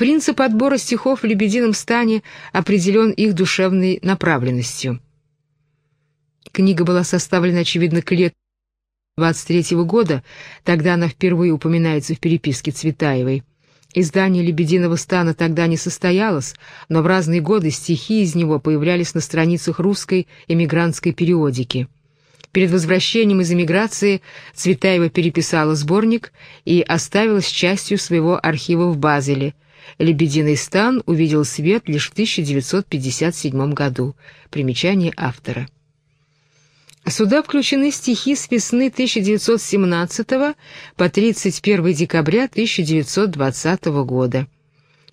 Принцип отбора стихов в «Лебедином стане» определен их душевной направленностью. Книга была составлена, очевидно, к лету 23 -го года, тогда она впервые упоминается в переписке Цветаевой. Издание «Лебединого стана» тогда не состоялось, но в разные годы стихи из него появлялись на страницах русской эмигрантской периодики. Перед возвращением из эмиграции Цветаева переписала сборник и оставила с частью своего архива в Базеле. «Лебединый стан» увидел свет лишь в 1957 году. Примечание автора. Сюда включены стихи с весны 1917 по 31 декабря 1920 года.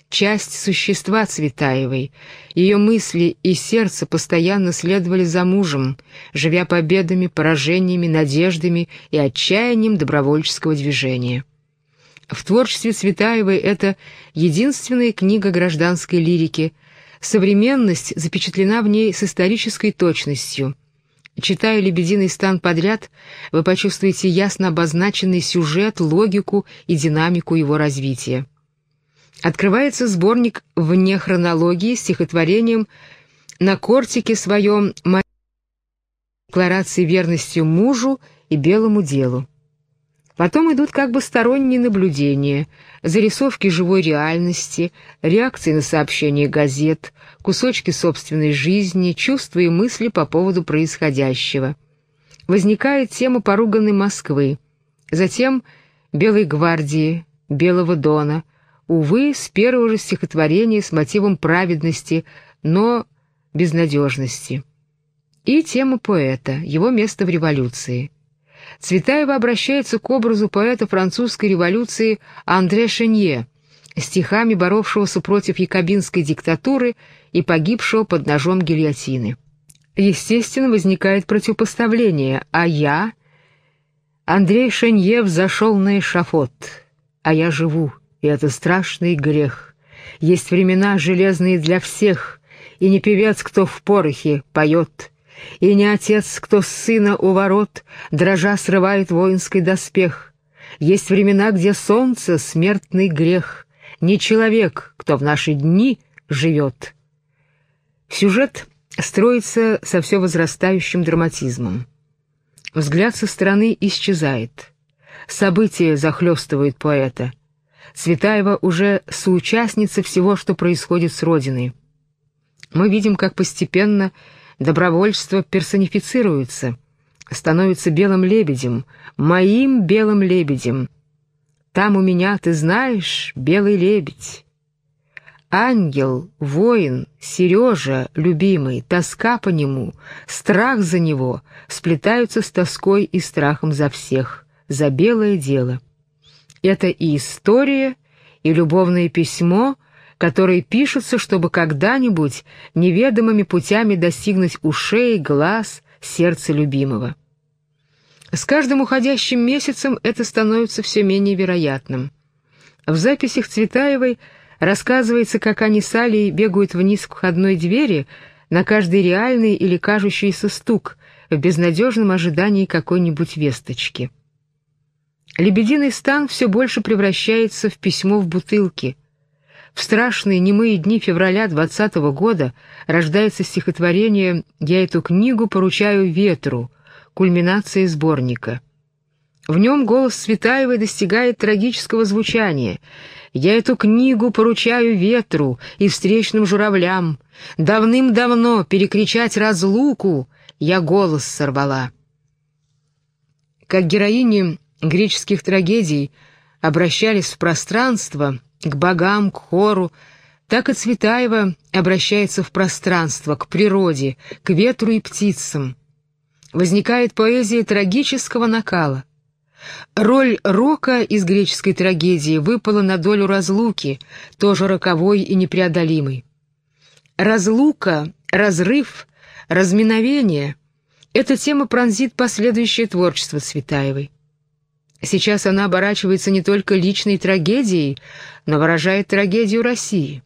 Часть существа Цветаевой, ее мысли и сердце постоянно следовали за мужем, живя победами, поражениями, надеждами и отчаянием добровольческого движения. В творчестве Цветаевой это единственная книга гражданской лирики. Современность запечатлена в ней с исторической точностью – Читая «Лебединый стан» подряд, вы почувствуете ясно обозначенный сюжет, логику и динамику его развития. Открывается сборник вне хронологии стихотворением «На кортике своем декларации верности мужу и белому делу». Потом идут как бы сторонние наблюдения, зарисовки живой реальности, реакции на сообщения газет, кусочки собственной жизни, чувства и мысли по поводу происходящего. Возникает тема поруганной Москвы, затем Белой гвардии, Белого Дона, увы, с первого же стихотворения с мотивом праведности, но безнадежности. И тема поэта, его место в революции – Цветаева обращается к образу поэта французской революции Андре Шенье, стихами боровшегося против якобинской диктатуры и погибшего под ножом гильотины. Естественно, возникает противопоставление, а я... Андрей Шенье взошел на эшафот, а я живу, и это страшный грех. Есть времена железные для всех, и не певец, кто в порохе поет — и не отец, кто сына у ворот, дрожа срывает воинский доспех. Есть времена, где солнце — смертный грех, не человек, кто в наши дни живет. Сюжет строится со все возрастающим драматизмом. Взгляд со стороны исчезает. События захлестывают поэта. Цветаева уже соучастница всего, что происходит с Родиной. Мы видим, как постепенно добровольство персонифицируется, становится белым лебедем, моим белым лебедем. Там у меня, ты знаешь, белый лебедь. Ангел, воин, Сережа, любимый, тоска по нему, страх за него сплетаются с тоской и страхом за всех, за белое дело. Это и история, и любовное письмо — которые пишутся, чтобы когда-нибудь неведомыми путями достигнуть ушей, глаз, сердца любимого. С каждым уходящим месяцем это становится все менее вероятным. В записях Цветаевой рассказывается, как они с Алей бегают вниз к входной двери на каждый реальный или кажущийся стук в безнадежном ожидании какой-нибудь весточки. Лебединый стан все больше превращается в письмо в бутылке — в страшные немые дни февраля двадцатого года рождается стихотворение «Я эту книгу поручаю ветру», кульминация сборника. В нем голос Светаевой достигает трагического звучания. «Я эту книгу поручаю ветру и встречным журавлям. Давным-давно перекричать разлуку я голос сорвала». Как героини греческих трагедий обращались в пространство — к богам, к хору, так и Цветаева обращается в пространство, к природе, к ветру и птицам. Возникает поэзия трагического накала. Роль рока из греческой трагедии выпала на долю разлуки, тоже роковой и непреодолимой. Разлука, разрыв, разминовение — эта тема пронзит последующее творчество Цветаевой. Сейчас она оборачивается не только личной трагедией, но выражает трагедию России.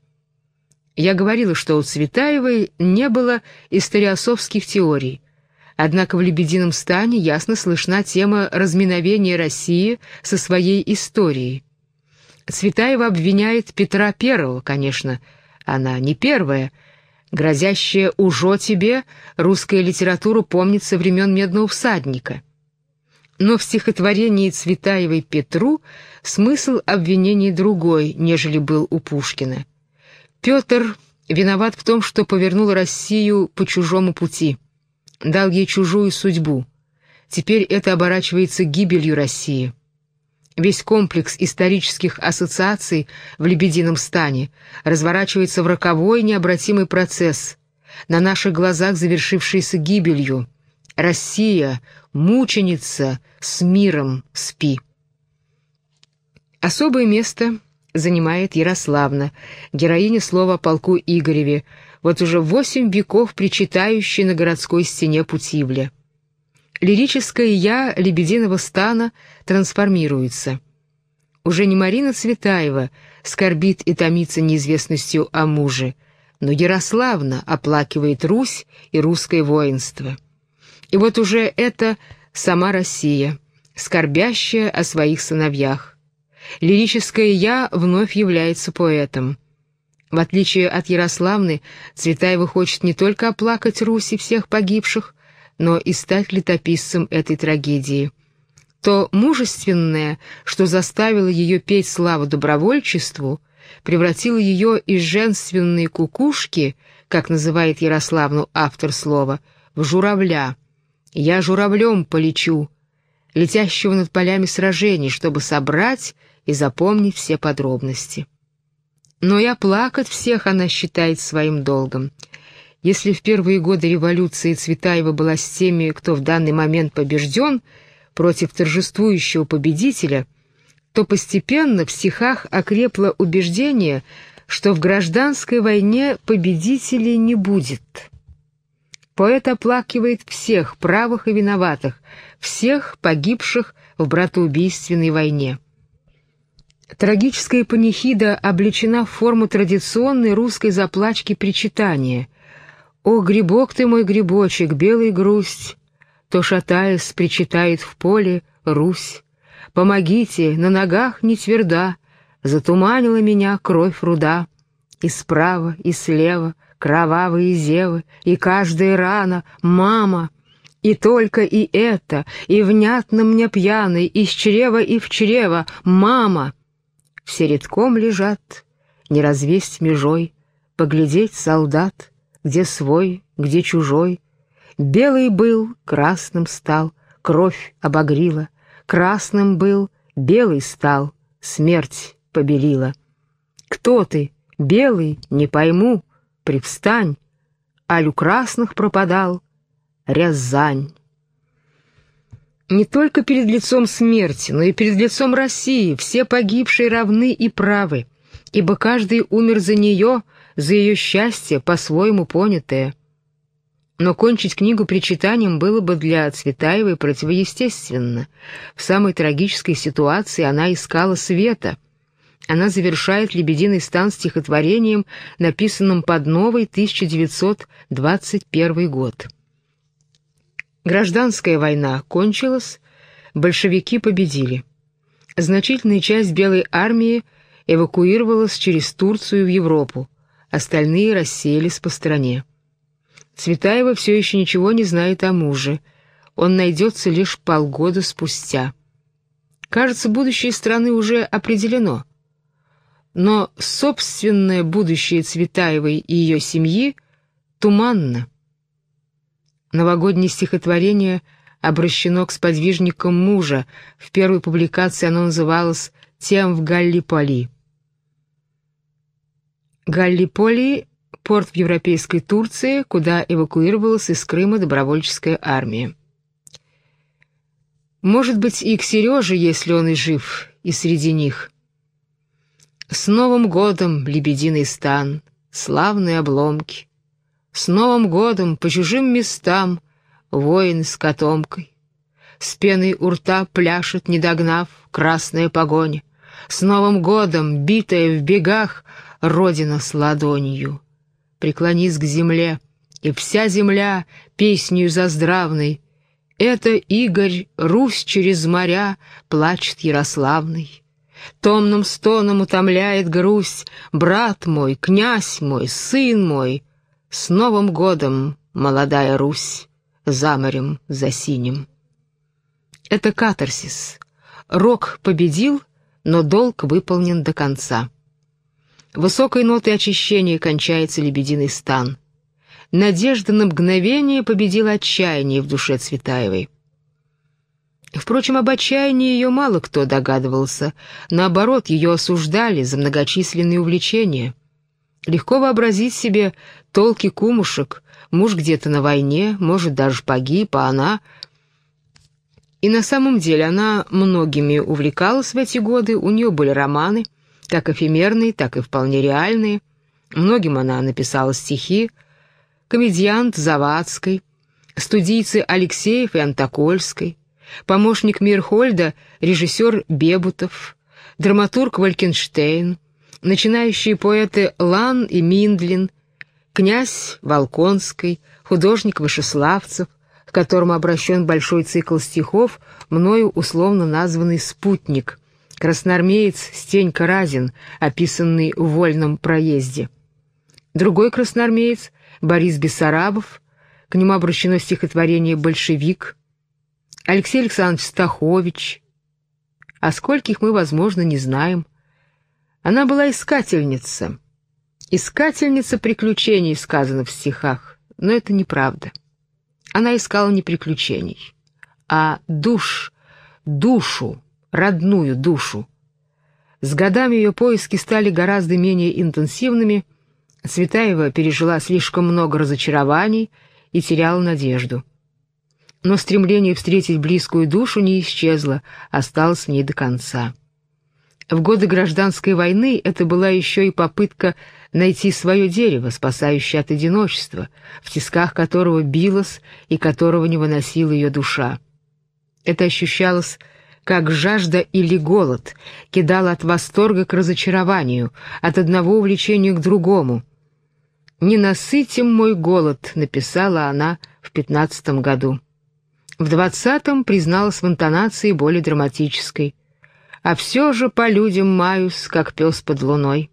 Я говорила, что у Цветаевой не было историосовских теорий, однако в «Лебедином стане» ясно слышна тема разминовения России со своей историей. Цветаева обвиняет Петра Первого, конечно, она не первая. Грозящая «ужо тебе» русская литература помнит со времен «Медного всадника». Но в стихотворении Цветаевой Петру смысл обвинений другой, нежели был у Пушкина. Петр виноват в том, что повернул Россию по чужому пути, дал ей чужую судьбу. Теперь это оборачивается гибелью России. Весь комплекс исторических ассоциаций в «Лебедином стане» разворачивается в роковой необратимый процесс, на наших глазах завершившийся гибелью. Россия, мученица, с миром спи. Особое место занимает Ярославна, героиня слова полку Игореве, вот уже восемь веков причитающей на городской стене Путивля лирическое «я» Лебединого стана трансформируется. Уже не Марина Цветаева скорбит и томится неизвестностью о муже, но Ярославна оплакивает Русь и русское воинство. И вот уже это сама Россия, скорбящая о своих сыновьях. Лирическое «я» вновь является поэтом. В отличие от Ярославны, Цветаева хочет не только оплакать Русь и всех погибших, но и стать летописцем этой трагедии. То мужественное, что заставило ее петь славу добровольчеству, превратило ее из женственной кукушки, как называет Ярославну автор слова, в журавля. «Я журавлем полечу», летящего над полями сражений, чтобы собрать и запомнить все подробности. Но и оплакать всех она считает своим долгом — если в первые годы революции Цветаева была с теми, кто в данный момент побежден, против торжествующего победителя, то постепенно в стихах окрепло убеждение, что в гражданской войне победителей не будет. Поэт оплакивает всех правых и виноватых, всех погибших в братоубийственной войне. Трагическая панихида облечена в форму традиционной русской заплачки-причитания – о, грибок ты мой грибочек, белый грусть, То, шатаясь, причитает в поле Русь. Помогите, на ногах не тверда, Затуманила меня кровь руда. И справа, и слева кровавые зевы, И каждая рана — мама. И только и это, и внятно мне пьяный, Из чрева и в чрево — мама. Все редком лежат, не развесть межой, Поглядеть солдат — где свой, где чужой. Белый был, красным стал, кровь обогрила, красным был, белый стал, смерть побелила. Кто ты, белый, не пойму, привстань, аль у красных пропадал, Рязань. Не только перед лицом смерти, но и перед лицом России все погибшие равны и правы, ибо каждый умер за нее — за ее счастье, по-своему понятое. Но кончить книгу причитанием было бы для Цветаевой противоестественно. В самой трагической ситуации она искала света. Она завершает «Лебединый стан» стихотворением, написанным под новый 1921 год. Гражданская война кончилась, большевики победили. Значительная часть Белой армии эвакуировалась через Турцию в Европу остальные рассеялись по стране. Цветаева все еще ничего не знает о муже. Он найдется лишь полгода спустя. Кажется, будущее страны уже определено. Но собственное будущее Цветаевой и ее семьи туманно. Новогоднее стихотворение обращено к сподвижникам мужа. В первой публикации оно называлось «Тем в Галлиполи». Галлиполи — порт в европейской Турции, куда эвакуировалась из Крыма добровольческая армия. Может быть, и к Сереже, если он и жив, и среди них. С Новым годом, лебединый стан, славные обломки. С Новым годом по чужим местам воин с котомкой. С пеной у рта пляшет, не догнав, красная погоня. С Новым годом, битая в бегах, Родина с ладонью. Преклонись к земле, и вся земля песнью заздравной. Это Игорь, Русь через моря, плачет Ярославный. Томным стоном утомляет грусть Брат мой, князь мой, сын мой, С Новым годом, молодая Русь, За морем, за синим. Это катарсис. Рок победил, но долг выполнен до конца. Высокой нотой очищения кончается лебединый стан. Надежда на мгновение победила отчаяние в душе Цветаевой. Впрочем, об отчаянии ее мало кто догадывался. Наоборот, ее осуждали за многочисленные увлечения. Легко вообразить себе толки кумушек, муж где-то на войне, может, даже погиб, а она... И на самом деле она многими увлекалась в эти годы, у нее были романы, как эфемерные, так и вполне реальные. Многим она написала стихи. Комедиант Завадской, студийцы Алексеев и Антокольской, помощник Мирхольда, режиссер Бебутов, драматург Валькенштейн, начинающие поэты Лан и Миндлин, князь Волконский, художник Вышеславцев, к которому обращен большой цикл стихов, мною условно названный «Спутник», красноармеец Стенька Разин, описанный в «Вольном проезде». Другой красноармеец Борис Бессарабов, к нему обращено стихотворение «Большевик», Алексей Александрович Стахович. О скольких мы, возможно, не знаем. Она была искательница. Искательница приключений, сказано в стихах, но это неправда. Она искала не приключений, а душ, душу, родную душу. С годами ее поиски стали гораздо менее интенсивными, Цветаева пережила слишком много разочарований и теряла надежду но стремление встретить близкую душу не исчезло, осталось в ней до конца. В годы гражданской войны это была еще и попытка найти свое дерево, спасающее от одиночества, в тисках которого билась и которого не выносила ее душа. Это ощущалось как жажда или голод, кидало от восторга к разочарованию, от одного увлечения к другому. «Не насытим мой голод», — написала она в пятнадцатом году. В двадцатом призналась в интонации более драматической. «А все же по людям маюсь, как пес под луной».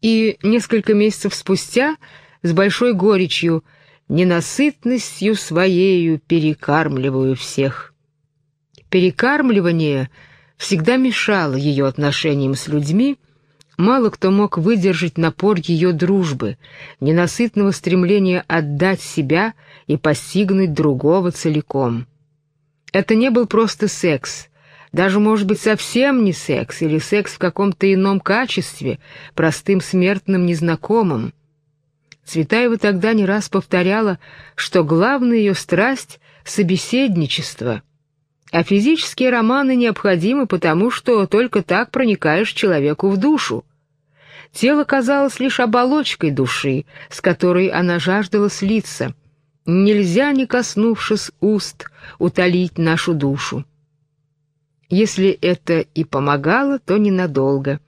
И несколько месяцев спустя, с большой горечью, ненасытностью своею перекармливаю всех. Перекармливание всегда мешало ее отношениям с людьми, Мало кто мог выдержать напор ее дружбы, ненасытного стремления отдать себя и постигнуть другого целиком. Это не был просто секс, даже, может быть, совсем не секс или секс в каком-то ином качестве, простым смертным незнакомым. Цветаева тогда не раз повторяла, что главная ее страсть — собеседничество — а физические романы необходимы потому, что только так проникаешь человеку в душу. Тело казалось лишь оболочкой души, с которой она жаждала слиться. Нельзя, не коснувшись уст, утолить нашу душу. Если это и помогало, то ненадолго,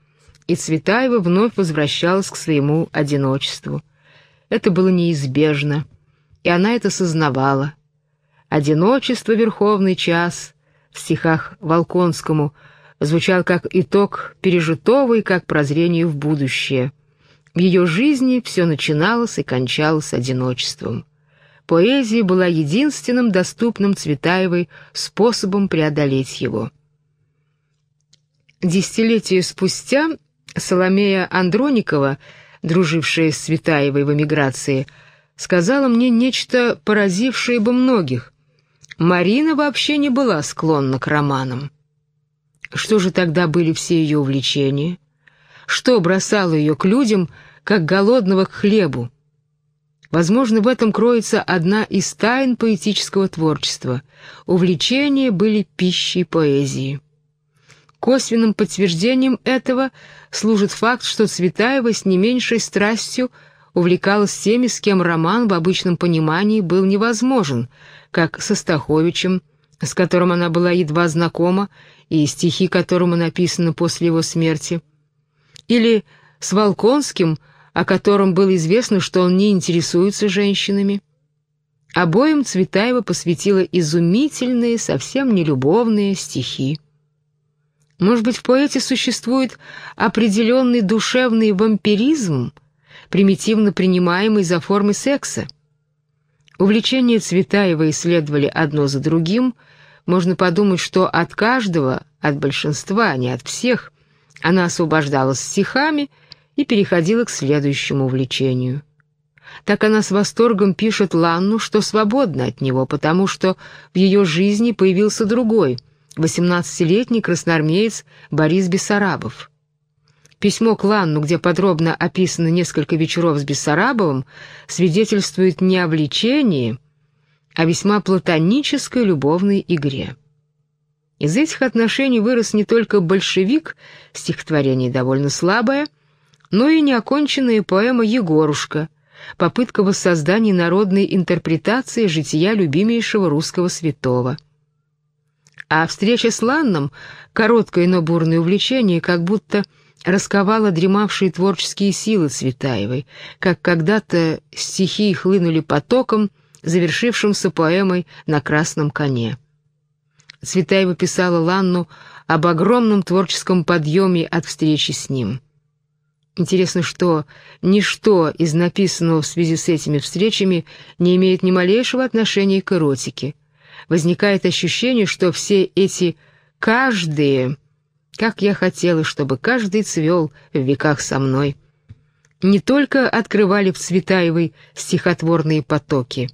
и Цветаева вновь возвращалась к своему одиночеству. Это было неизбежно, и она это сознавала. «Одиночество — верховный час», стихах Волконскому звучал как итог пережитого и как прозрение в будущее. В ее жизни все начиналось и кончалось одиночеством. Поэзия была единственным доступным Цветаевой способом преодолеть его. Десятилетия спустя Соломея Андроникова, дружившая с Цветаевой в эмиграции, сказала мне нечто, поразившее бы многих. Марина вообще не была склонна к романам. Что же тогда были все ее увлечения? Что бросало ее к людям, как голодного к хлебу? Возможно, в этом кроется одна из тайн поэтического творчества. Увлечения были пищей поэзии. Косвенным подтверждением этого служит факт, что Цветаева с не меньшей страстью увлекалась теми, с кем роман в обычном понимании был невозможен, как со Стаховичем, с которым она была едва знакома, и стихи которому написаны после его смерти, или с Волконским, о котором было известно, что он не интересуется женщинами. Обоим Цветаева посвятила изумительные, совсем не любовные стихи. Может быть, в поэте существует определенный душевный вампиризм, примитивно принимаемый за формы секса? Увлечения Цветаева исследовали одно за другим, можно подумать, что от каждого, от большинства, а не от всех, она освобождалась стихами и переходила к следующему увлечению. Так она с восторгом пишет Ланну, что свободна от него, потому что в ее жизни появился другой, 18-летний красноармеец Борис Бессарабов. Письмо к Ланну, где подробно описано несколько вечеров с Бессарабовым, свидетельствует не о влечении, а весьма платонической любовной игре. Из этих отношений вырос не только большевик, стихотворение довольно слабое, но и неоконченная поэма «Егорушка», попытка воссоздания народной интерпретации жития любимейшего русского святого. А встреча с Ланном, короткое, но бурное увлечение, как будто расковала дремавшие творческие силы Цветаевой, как когда-то стихи хлынули потоком, завершившимся поэмой «На красном коне». Цветаева писала Ланну об огромном творческом подъеме от встречи с ним. Интересно, что ничто из написанного в связи с этими встречами не имеет ни малейшего отношения к эротике. Возникает ощущение, что все эти «каждые», как я хотела, чтобы каждый цвел в веках со мной, не только открывали в Цветаевой стихотворные потоки,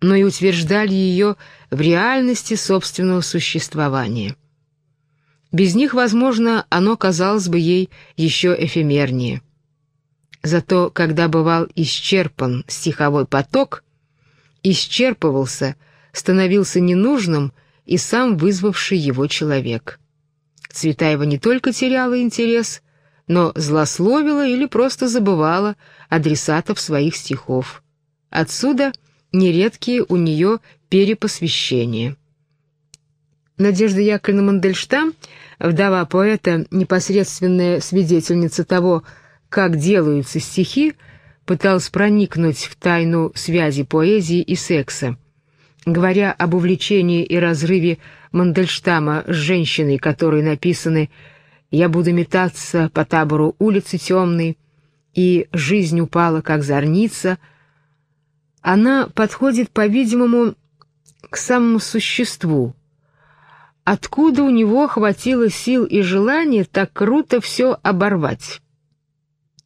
но и утверждали ее в реальности собственного существования. Без них, возможно, оно казалось бы ей еще эфемернее. Зато, когда бывал исчерпан стиховой поток, исчерпывался, становился ненужным и сам вызвавший его человек. Цветаева не только теряла интерес, но злословила или просто забывала адресатов своих стихов. Отсюда нередкие у нее перепосвящения. Надежда Яковлевна Мандельштам, вдова поэта, непосредственная свидетельница того, как делаются стихи, пыталась проникнуть в тайну связи поэзии и секса. Говоря об увлечении и разрыве Мандельштама с женщиной, которой написаны «Я буду метаться по табору улицы темной» и «Жизнь упала, как зорница», она подходит, по-видимому, к самому существу. Откуда у него хватило сил и желания так круто все оборвать?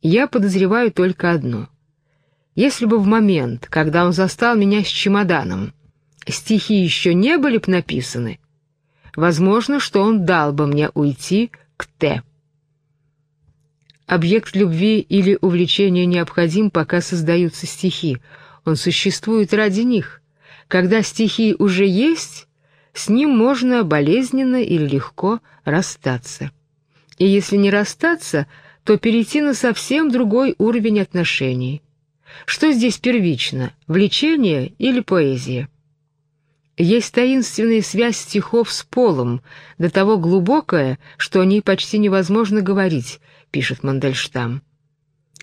Я подозреваю только одно. Если бы в момент, когда он застал меня с чемоданом, стихи еще не были б написаны, возможно, что он дал бы мне уйти к Т. Объект любви или увлечения необходим, пока создаются стихи — он существует ради них. Когда стихи уже есть, с ним можно болезненно или легко расстаться. И если не расстаться, то перейти на совсем другой уровень отношений. Что здесь первично, влечение или поэзия? Есть таинственная связь стихов с полом, до того глубокая, что о ней почти невозможно говорить, пишет Мандельштам.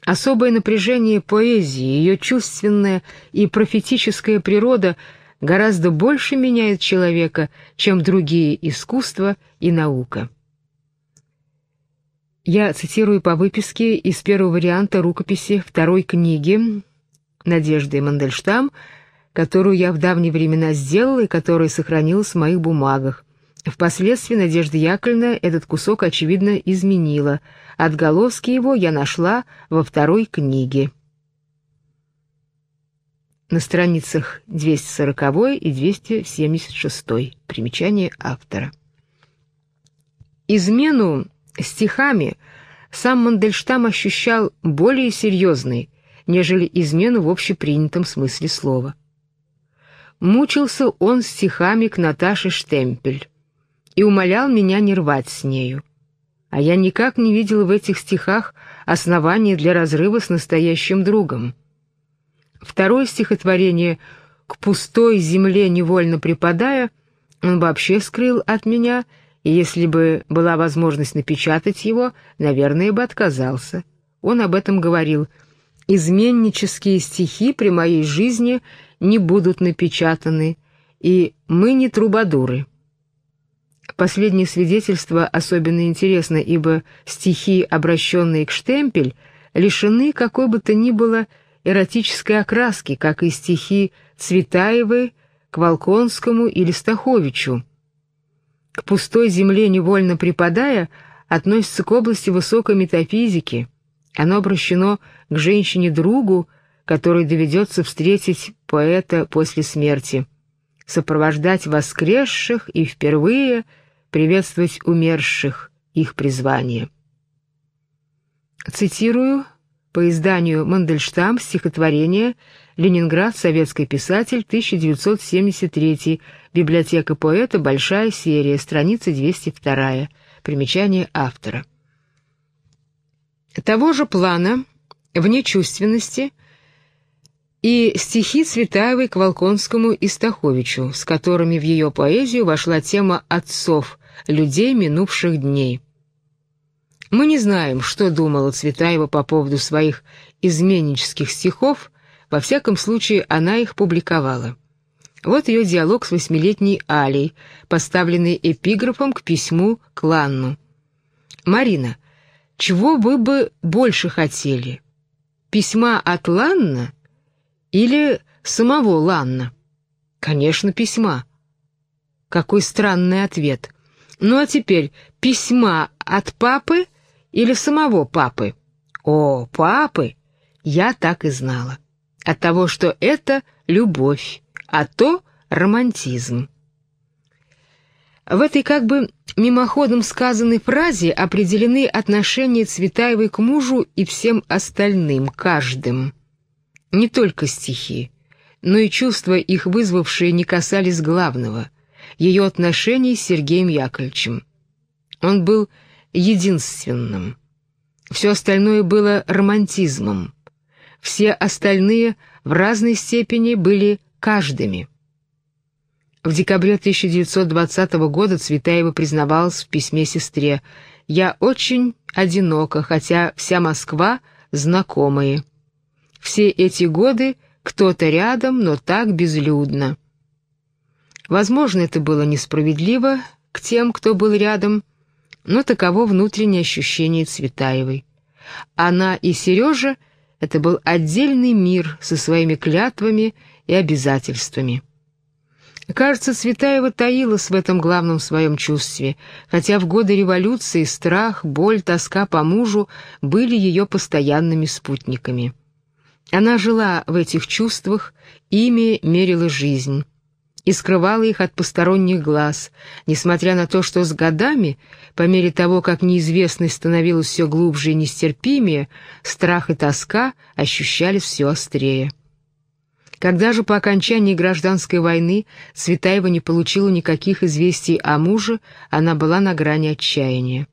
Особое напряжение поэзии, ее чувственная и профетическая природа гораздо больше меняет человека, чем другие искусства и наука. Я цитирую по выписке из первого варианта рукописи второй книги Надежды Мандельштам, которую я в давние времена сделала и которая сохранилась в моих бумагах. Впоследствии Надежда Яковлевна этот кусок, очевидно, изменила. Отголоски его я нашла во второй книге. На страницах 240 и 276. Примечание автора. Измену стихами сам Мандельштам ощущал более серьезной, нежели измену в общепринятом смысле слова. Мучился он стихами к Наташе Штемпель и умолял меня не рвать с нею. А я никак не видел в этих стихах основания для разрыва с настоящим другом. Второе стихотворение «К пустой земле невольно припадая» он вообще скрыл от меня, и если бы была возможность напечатать его, наверное, бы отказался. Он об этом говорил. «Изменнические стихи при моей жизни не будут напечатаны, и мы не трубадуры». Последнее свидетельство особенно интересно, ибо стихи, обращенные к Штемпель, лишены какой бы то ни было эротической окраски, как и стихи Цветаевой к Волконскому или Стаховичу. К пустой земле невольно припадая, относится к области высокой метафизики. Оно обращено к женщине-другу, которой доведется встретить поэта после смерти, сопровождать воскресших и впервые – приветствовать умерших, их призвание. Цитирую по изданию «Мандельштам» стихотворение «Ленинград. Советский писатель. 1973. Библиотека поэта. Большая серия. Страница 202. Примечание автора». Того же плана, вне чувственности, и стихи Цветаевой к Волконскому и Стаховичу, с которыми в ее поэзию вошла тема отцов, людей минувших дней. Мы не знаем, что думала Цветаева по поводу своих изменнических стихов, во всяком случае она их публиковала. Вот ее диалог с восьмилетней Алей, поставленный эпиграфом к письму к Ланну. «Марина, чего вы бы больше хотели? Письма от Ланна или самого Ланна?» «Конечно, письма». Какой странный ответ. Ну а теперь письма от папы или самого папы? О, папы! Я так и знала. От того, что это любовь, а то романтизм. В этой как бы мимоходом сказанной фразе определены отношения Цветаевой к мужу и всем остальным, каждым. Не только стихи, но и чувства, их вызвавшие, не касались главного — ее отношений с Сергеем Яковлевичем. Он был единственным. Все остальное было романтизмом. Все остальные в разной степени были каждыми. В декабре 1920 года Цветаева признавалась в письме сестре «Я очень одинока, хотя вся Москва знакомые. Все эти годы кто-то рядом, но так безлюдно». Возможно, это было несправедливо к тем, кто был рядом, но таково внутреннее ощущение Цветаевой. Она и Сережа — это был отдельный мир со своими клятвами и обязательствами. Кажется, Цветаева таилась в этом главном своем чувстве, хотя в годы революции страх, боль, тоска по мужу были ее постоянными спутниками. Она жила в этих чувствах, ими мерила жизнь и скрывала их от посторонних глаз, несмотря на то, что с годами, по мере того, как неизвестность становилась все глубже и нестерпимее, страх и тоска ощущались все острее. Когда же по окончании гражданской войны Цветаева не получила никаких известий о муже, она была на грани отчаяния.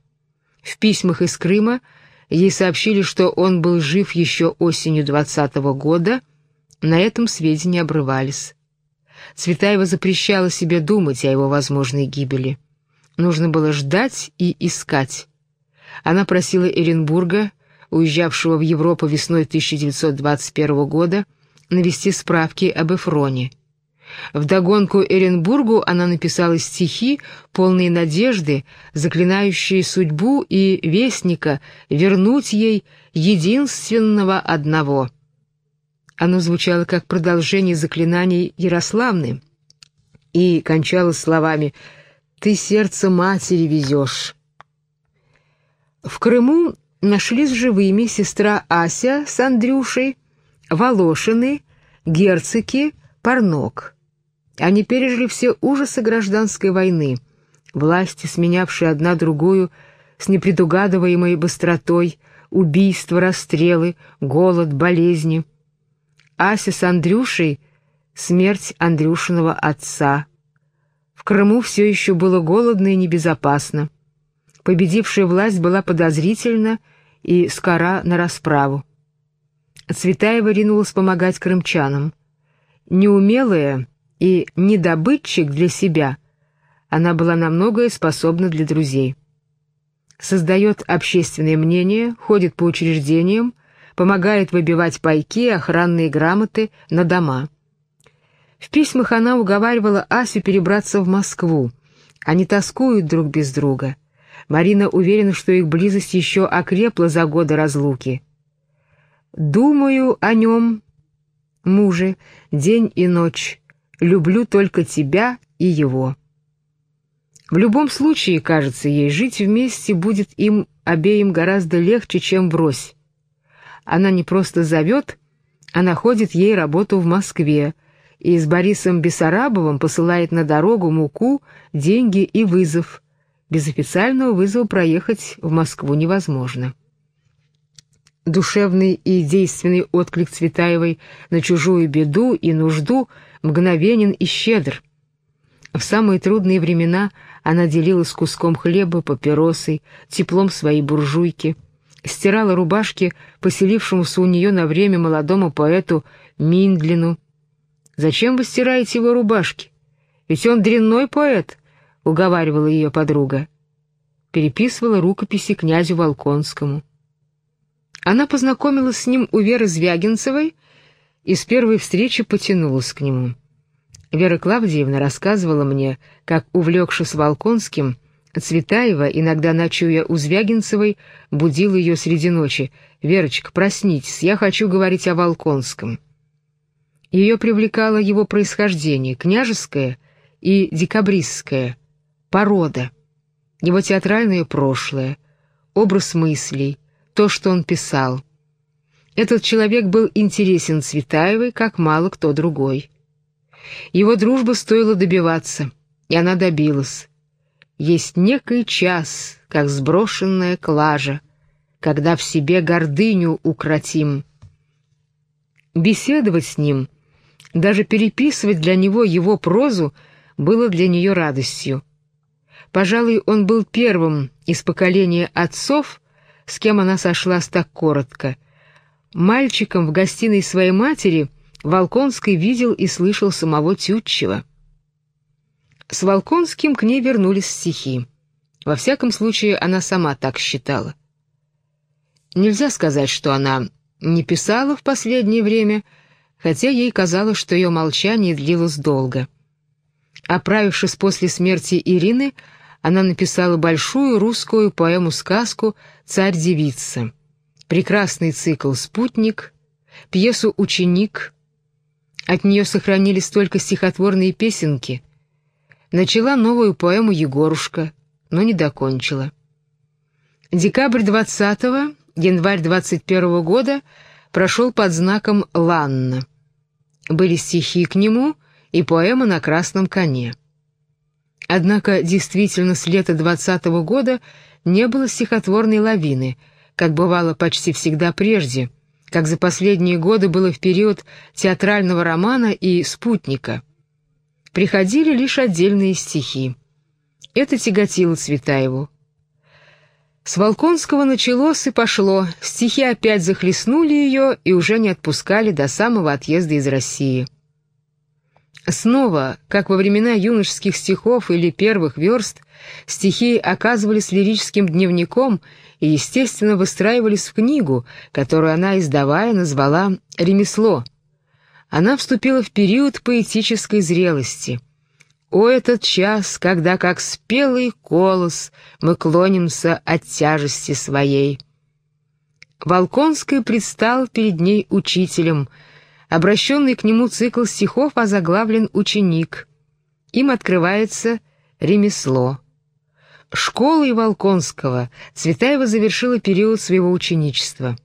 В письмах из Крыма ей сообщили, что он был жив еще осенью 20 -го года, на этом сведения обрывались. Цветаева запрещала себе думать о его возможной гибели. Нужно было ждать и искать. Она просила Эренбурга, уезжавшего в Европу весной 1921 года, навести справки об Эфроне. Вдогонку Эренбургу она написала стихи, полные надежды, заклинающие судьбу и вестника вернуть ей единственного одного — оно звучало как продолжение заклинаний Ярославны и кончалось словами «Ты сердце матери везешь». В Крыму нашлись живыми сестра Ася с Андрюшей, Волошины, Герцики, Парнок. Они пережили все ужасы гражданской войны, власти, сменявшие одна другую с непредугадываемой быстротой, убийства, расстрелы, голод, болезни — Ася с Андрюшей — смерть Андрюшиного отца. В Крыму все еще было голодно и небезопасно. Победившая власть была подозрительна и скора на расправу. Цветаева ринулась помогать крымчанам. Неумелая и недобытчик для себя, она была на многое способна для друзей. Создает общественное мнение, ходит по учреждениям, помогает выбивать пайки охранные грамоты на дома. В письмах она уговаривала Асю перебраться в Москву, Они тоскуют друг без друга. Марина уверена, что их близость еще окрепла за годы разлуки. «Думаю о нем, муже, день и ночь. Люблю только тебя и его». В любом случае, кажется ей, жить вместе будет им обеим гораздо легче, чем врозь. Она не просто зовет, а находит ей работу в Москве, и с Борисом Бессарабовым посылает на дорогу муку, деньги и вызов. Без официального вызова проехать в Москву невозможно. Душевный и действенный отклик Цветаевой на чужую беду и нужду мгновенен и щедр. В самые трудные времена она делилась куском хлеба, папиросой, теплом своей буржуйки, стирала рубашки поселившемуся у нее на время молодому поэту Миндлину, Зачем вы стираете его рубашки? Ведь он дрянной поэт, — уговаривала ее подруга. Переписывала рукописи князю Волконскому. Она познакомилась с ним у Веры Звягинцевой и с первой встречи потянулась к нему. Вера Клавдиевна рассказывала мне, как, увлекшись Волконским, Цветаева, иногда ночуя у Звягинцевой, будила ее среди ночи. «Верочка, проснитесь, я хочу говорить о Волконском». Ее привлекало его происхождение, княжеское и декабристское, порода, его театральное прошлое, образ мыслей, то, что он писал. Этот человек был интересен Цветаевой, как мало кто другой. Его дружба стоило добиваться, и она добилась. Есть некий час, как сброшенная клажа, когда в себе гордыню укротим. Беседовать с ним — даже переписывать для него его прозу было для нее радостью. Пожалуй, он был первым из поколения отцов, с кем она сошлась так коротко. Мальчиком в гостиной своей матери Волконский видел и слышал самого Тютчева. С Волконским к ней вернулись стихи. Во всяком случае, она сама так считала. Нельзя сказать, что она не писала в последнее время, хотя ей казалось, что ее молчание длилось долго. Оправившись после смерти Ирины, она написала большую русскую поэму-сказку «Царь-девица», прекрасный цикл «Спутник», пьесу «Ученик». От нее сохранились только стихотворные песенки. Начала новую поэму «Егорушка», но не докончила. Декабрь 20 январь 21 года прошел под знаком «Ланна». Были стихи к нему и поэма «На красном коне». Однако действительно с лета двадцатого года не было стихотворной лавины, как бывало почти всегда прежде, как за последние годы было в период театрального романа и «Спутника». Приходили лишь отдельные стихи. Это тяготило Цветаеву. С Волконского началось и пошло, стихи опять захлестнули ее и уже не отпускали до самого отъезда из России. Снова, как во времена юношеских стихов или первых верст, стихи оказывались лирическим дневником и, естественно, выстраивались в книгу, которую она, издавая, назвала «Ремесло». Она вступила в период поэтической зрелости — о, этот час, когда, как спелый колос, мы клонимся от тяжести своей. Волконский предстал перед ней учителем. Обращенный к нему цикл стихов озаглавлен «Ученик». Им открывается ремесло. Школой Волконского Цветаева завершила период своего ученичества.